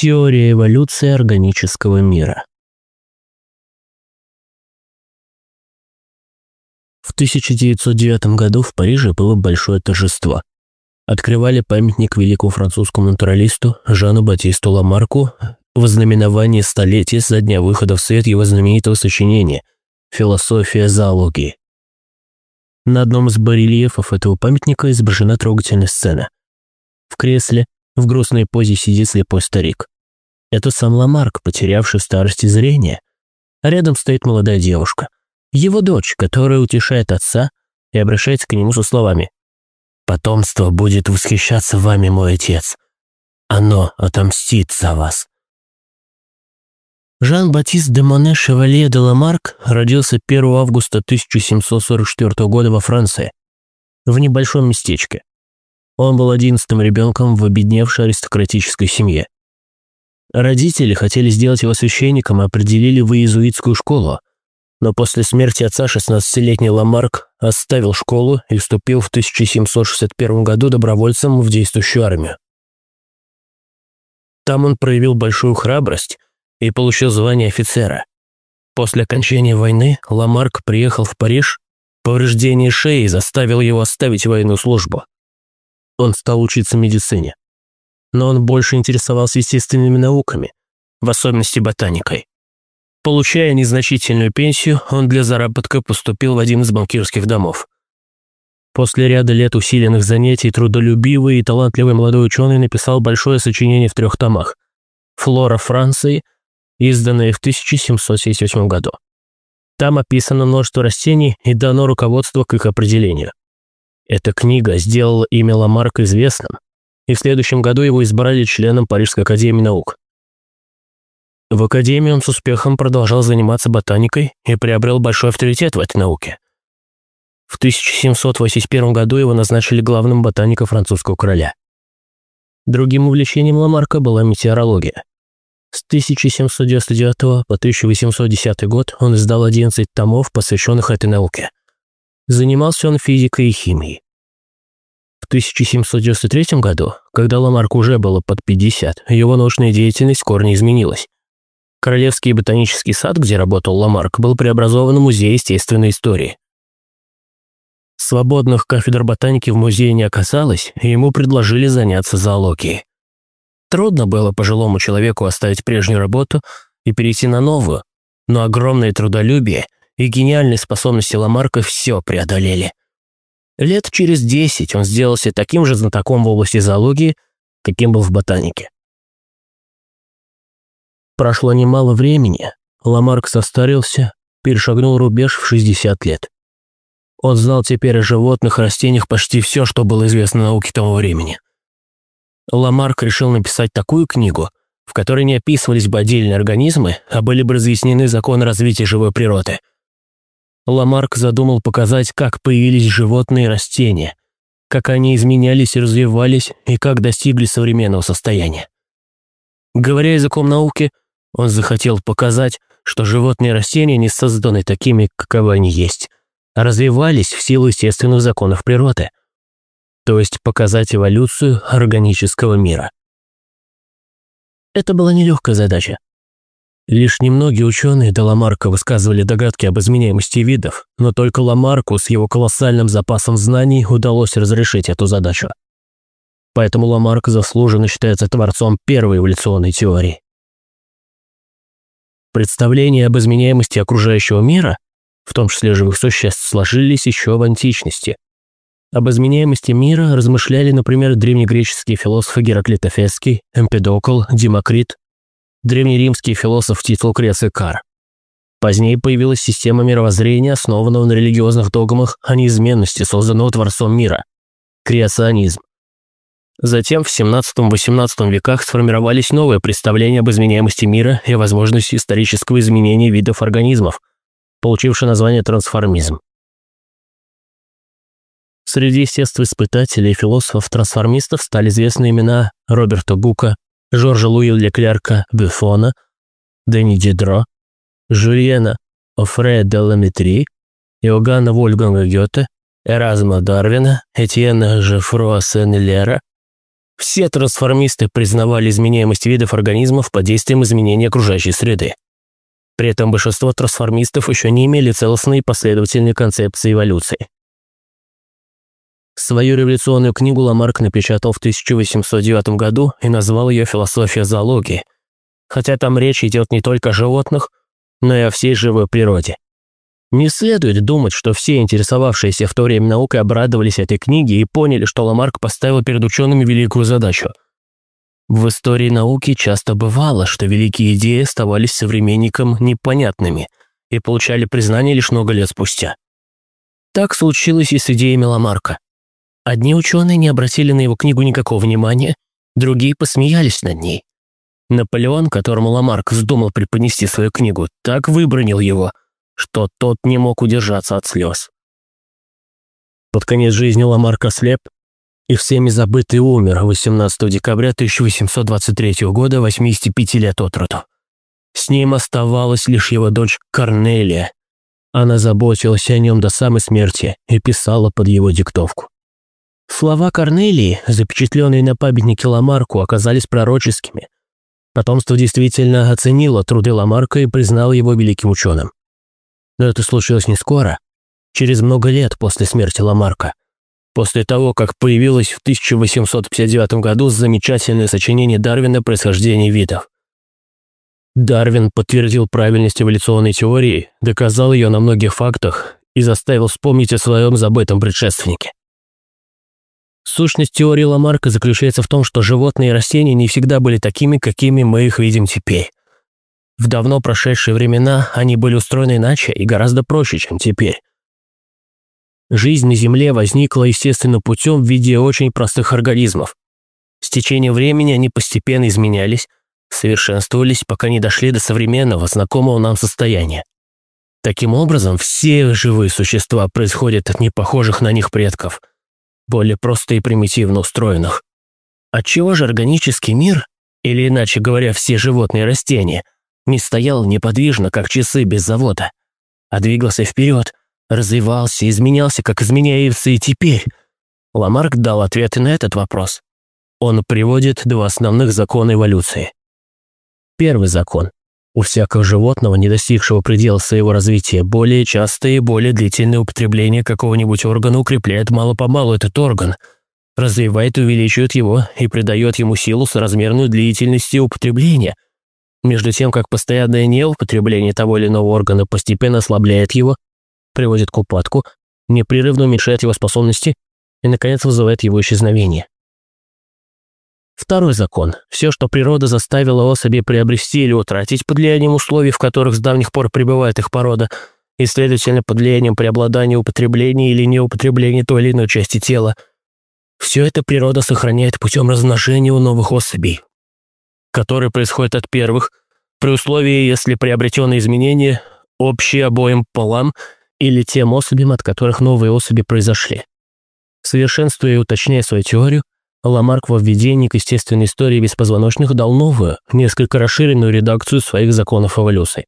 Теория эволюции органического мира. В 1909 году в Париже было большое торжество. Открывали памятник великому французскому натуралисту Жану Батисту Ламарку в знаменовании столетия со дня выхода в свет его знаменитого сочинения «Философия зоологии». На одном из барельефов этого памятника изображена трогательная сцена. В кресле в грустной позе сидит слепой старик. Это сам Ламарк, потерявший в старости зрение. А рядом стоит молодая девушка. Его дочь, которая утешает отца и обращается к нему со словами «Потомство будет восхищаться вами, мой отец. Оно отомстит за вас». Жан-Батист де Моне Шевалье де Ламарк родился 1 августа 1744 года во Франции, в небольшом местечке. Он был одиннадцатым ребенком в обедневшей аристократической семье. Родители хотели сделать его священником и определили в иезуитскую школу, но после смерти отца 16-летний Ламарк оставил школу и вступил в 1761 году добровольцем в действующую армию. Там он проявил большую храбрость и получил звание офицера. После окончания войны Ламарк приехал в Париж, повреждение шеи заставило его оставить военную службу он стал учиться медицине. Но он больше интересовался естественными науками, в особенности ботаникой. Получая незначительную пенсию, он для заработка поступил в один из банкирских домов. После ряда лет усиленных занятий трудолюбивый и талантливый молодой ученый написал большое сочинение в трех томах «Флора Франции», изданное в 1778 году. Там описано множество растений и дано руководство к их определению. Эта книга сделала имя Ламарка известным, и в следующем году его избрали членом Парижской академии наук. В академии он с успехом продолжал заниматься ботаникой и приобрел большой авторитет в этой науке. В 1781 году его назначили главным ботаником французского короля. Другим увлечением Ламарка была метеорология. С 1799 по 1810 год он издал 11 томов, посвященных этой науке. Занимался он физикой и химией. В 1793 году, когда Ламарк уже было под 50, его научная деятельность корне изменилась. Королевский ботанический сад, где работал Ламарк, был преобразован в музей естественной истории. Свободных кафедр ботаники в музее не оказалось, и ему предложили заняться зоологией. Трудно было пожилому человеку оставить прежнюю работу и перейти на новую, но огромное трудолюбие – и гениальные способности Ламарка все преодолели. Лет через десять он сделался таким же знатоком в области зоологии, каким был в ботанике. Прошло немало времени, Ламарк состарился, перешагнул рубеж в 60 лет. Он знал теперь о животных и растениях почти все, что было известно науке того времени. Ламарк решил написать такую книгу, в которой не описывались бы отдельные организмы, а были бы разъяснены законы развития живой природы – Ламарк задумал показать, как появились животные и растения, как они изменялись и развивались, и как достигли современного состояния. Говоря языком науки, он захотел показать, что животные и растения не созданы такими, каковы они есть, а развивались в силу естественных законов природы, то есть показать эволюцию органического мира. Это была нелегкая задача. Лишь немногие ученые до Ламарка высказывали догадки об изменяемости видов, но только Ламарку с его колоссальным запасом знаний удалось разрешить эту задачу. Поэтому Ламарк заслуженно считается творцом первой эволюционной теории. Представления об изменяемости окружающего мира, в том числе живых существ, сложились еще в античности. Об изменяемости мира размышляли, например, древнегреческие философы Гераклит Эфесский, Эмпедокл, Демокрит, древнеримский философ Титул Крес и Кар. Позднее появилась система мировоззрения, основанного на религиозных догмах о неизменности созданного Творцом мира – креационизм. Затем в 17-18 веках сформировались новые представления об изменяемости мира и возможности исторического изменения видов организмов, получившие название трансформизм. Среди естествоиспытателей и философов-трансформистов стали известны имена Роберта Бука, Жоржа Луи Леклерка Бюфона, Дени Дидро, Жюльена Офрея де Ламетри, Иоганна Вольфганга Гёте, Эразма Дарвина, Этьена Жефруа Сен-Лера, Все трансформисты признавали изменяемость видов организмов под действием изменения окружающей среды. При этом большинство трансформистов еще не имели целостной и последовательной концепции эволюции. Свою революционную книгу Ламарк напечатал в 1809 году и назвал ее «Философия зоологии», хотя там речь идет не только о животных, но и о всей живой природе. Не следует думать, что все интересовавшиеся в то время наукой обрадовались этой книге и поняли, что Ламарк поставил перед учеными великую задачу. В истории науки часто бывало, что великие идеи оставались современникам непонятными и получали признание лишь много лет спустя. Так случилось и с идеями Ламарка. Одни ученые не обратили на его книгу никакого внимания, другие посмеялись над ней. Наполеон, которому Ламарк вздумал преподнести свою книгу, так выбронил его, что тот не мог удержаться от слез. Под конец жизни Ламарк ослеп и всеми забытый умер 18 декабря 1823 года, 85 лет от роду. С ним оставалась лишь его дочь Корнелия. Она заботилась о нем до самой смерти и писала под его диктовку. Слова Корнелии, запечатленные на памятнике Ламарку, оказались пророческими. Потомство действительно оценило труды Ламарка и признало его великим ученым. Но это случилось не скоро, через много лет после смерти Ламарка. После того, как появилось в 1859 году замечательное сочинение Дарвина «Происхождение видов». Дарвин подтвердил правильность эволюционной теории, доказал ее на многих фактах и заставил вспомнить о своем забытом предшественнике. Сущность теории Ламарка заключается в том, что животные и растения не всегда были такими, какими мы их видим теперь. В давно прошедшие времена они были устроены иначе и гораздо проще, чем теперь. Жизнь на Земле возникла естественным путем в виде очень простых организмов. С течением времени они постепенно изменялись, совершенствовались, пока не дошли до современного, знакомого нам состояния. Таким образом, все живые существа происходят от непохожих на них предков – более просто и примитивно устроенных. Отчего же органический мир, или иначе говоря, все животные и растения, не стоял неподвижно, как часы без завода, а двигался вперед, развивался, изменялся, как изменяется и теперь? Ламарк дал ответы на этот вопрос. Он приводит два основных закона эволюции. Первый закон у всякого животного, не достигшего предела своего развития, более частое и более длительное употребление какого-нибудь органа укрепляет мало-помалу этот орган, развивает и увеличивает его и придает ему силу соразмерную длительности употребления, между тем как постоянное неупотребление того или иного органа постепенно ослабляет его, приводит к упадку, непрерывно уменьшает его способности и, наконец, вызывает его исчезновение. Второй закон. Все, что природа заставила особи приобрести или утратить под влиянием условий, в которых с давних пор пребывает их порода, и, следовательно, под влиянием преобладания употребления или неупотребления той или иной части тела, все это природа сохраняет путем размножения у новых особей, которые происходят от первых, при условии, если приобретенные изменения общие обоим полам или тем особям, от которых новые особи произошли. Совершенствуя и уточняя свою теорию, Ламарк во введении к естественной истории беспозвоночных дал новую, несколько расширенную редакцию своих законов эволюции.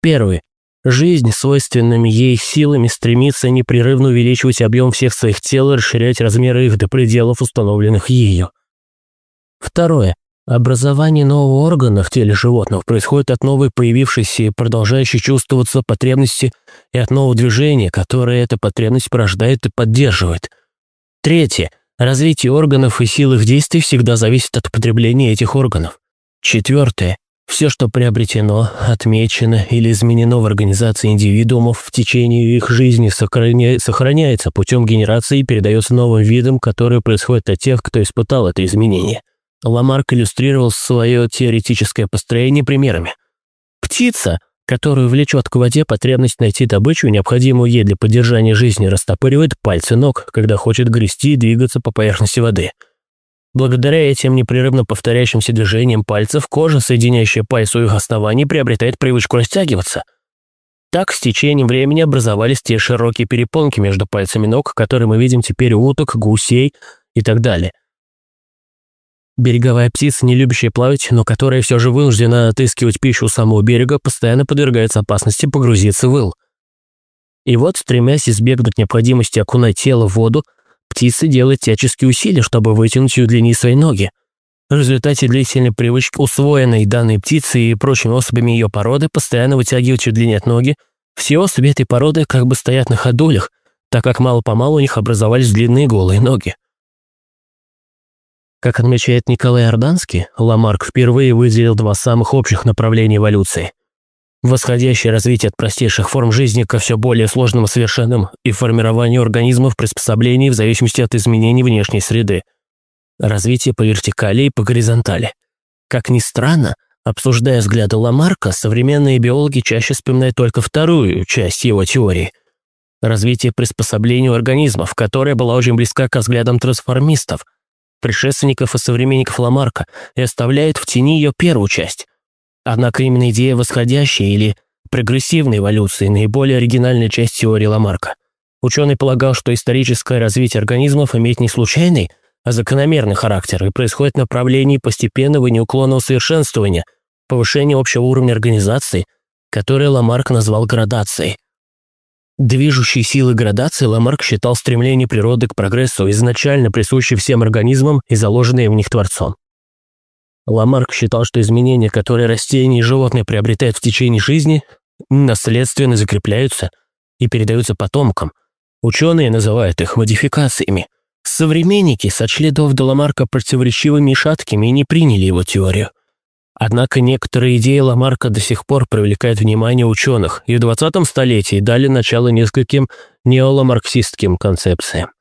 Первый. Жизнь свойственными ей силами стремится непрерывно увеличивать объем всех своих тел и расширять размеры их до пределов, установленных ею. Второе. Образование нового органа в теле животных происходит от новой появившейся и продолжающей чувствоваться потребности и от нового движения, которое эта потребность порождает и поддерживает. Третье. Развитие органов и сил их действий всегда зависит от употребления этих органов. Четвертое. Все, что приобретено, отмечено или изменено в организации индивидуумов в течение их жизни, сохраняется путем генерации и передается новым видам, которые происходят от тех, кто испытал это изменение. Ламарк иллюстрировал свое теоретическое построение примерами. Птица – которую влечет к воде потребность найти добычу, необходимую ей для поддержания жизни, растопыривает пальцы ног, когда хочет грести и двигаться по поверхности воды. Благодаря этим непрерывно повторяющимся движениям пальцев, кожа, соединяющая пальцы у их оснований, приобретает привычку растягиваться. Так с течением времени образовались те широкие перепонки между пальцами ног, которые мы видим теперь у уток, гусей и так далее – Береговая птица, не любящая плавать, но которая все же вынуждена отыскивать пищу у самого берега, постоянно подвергается опасности погрузиться в ил. И вот, стремясь избегнуть необходимости окунать тело в воду, птица делает всяческие усилия, чтобы вытянуть и удлинить свои ноги. В результате длительной привычки, усвоенной данной птицей и прочими особями ее породы, постоянно вытягивать и удлинять ноги, все особи этой породы как бы стоят на ходулях, так как мало-помалу у них образовались длинные голые ноги. Как отмечает Николай Орданский, Ламарк впервые выделил два самых общих направления эволюции. Восходящее развитие от простейших форм жизни ко все более сложным и совершенным и формированию организмов приспособлений в зависимости от изменений внешней среды. Развитие по вертикали и по горизонтали. Как ни странно, обсуждая взгляды Ламарка, современные биологи чаще вспоминают только вторую часть его теории – развитие приспособлений организмов, которая была очень близка к взглядам трансформистов – предшественников и современников Ламарка и оставляет в тени ее первую часть. Однако именно идея восходящей или прогрессивной эволюции – наиболее оригинальная часть теории Ламарка. Ученый полагал, что историческое развитие организмов имеет не случайный, а закономерный характер и происходит в направлении постепенного и неуклонного совершенствования, повышения общего уровня организации, которое Ламарк назвал градацией. Движущей силой градации Ламарк считал стремление природы к прогрессу, изначально присущей всем организмам и заложенные в них Творцом. Ламарк считал, что изменения, которые растения и животные приобретают в течение жизни, наследственно закрепляются и передаются потомкам. Ученые называют их модификациями. Современники сочли доводы Ламарка противоречивыми и шаткими и не приняли его теорию. Однако некоторые идеи Ламарка до сих пор привлекают внимание ученых и в 20 столетии дали начало нескольким неоламарксистским концепциям.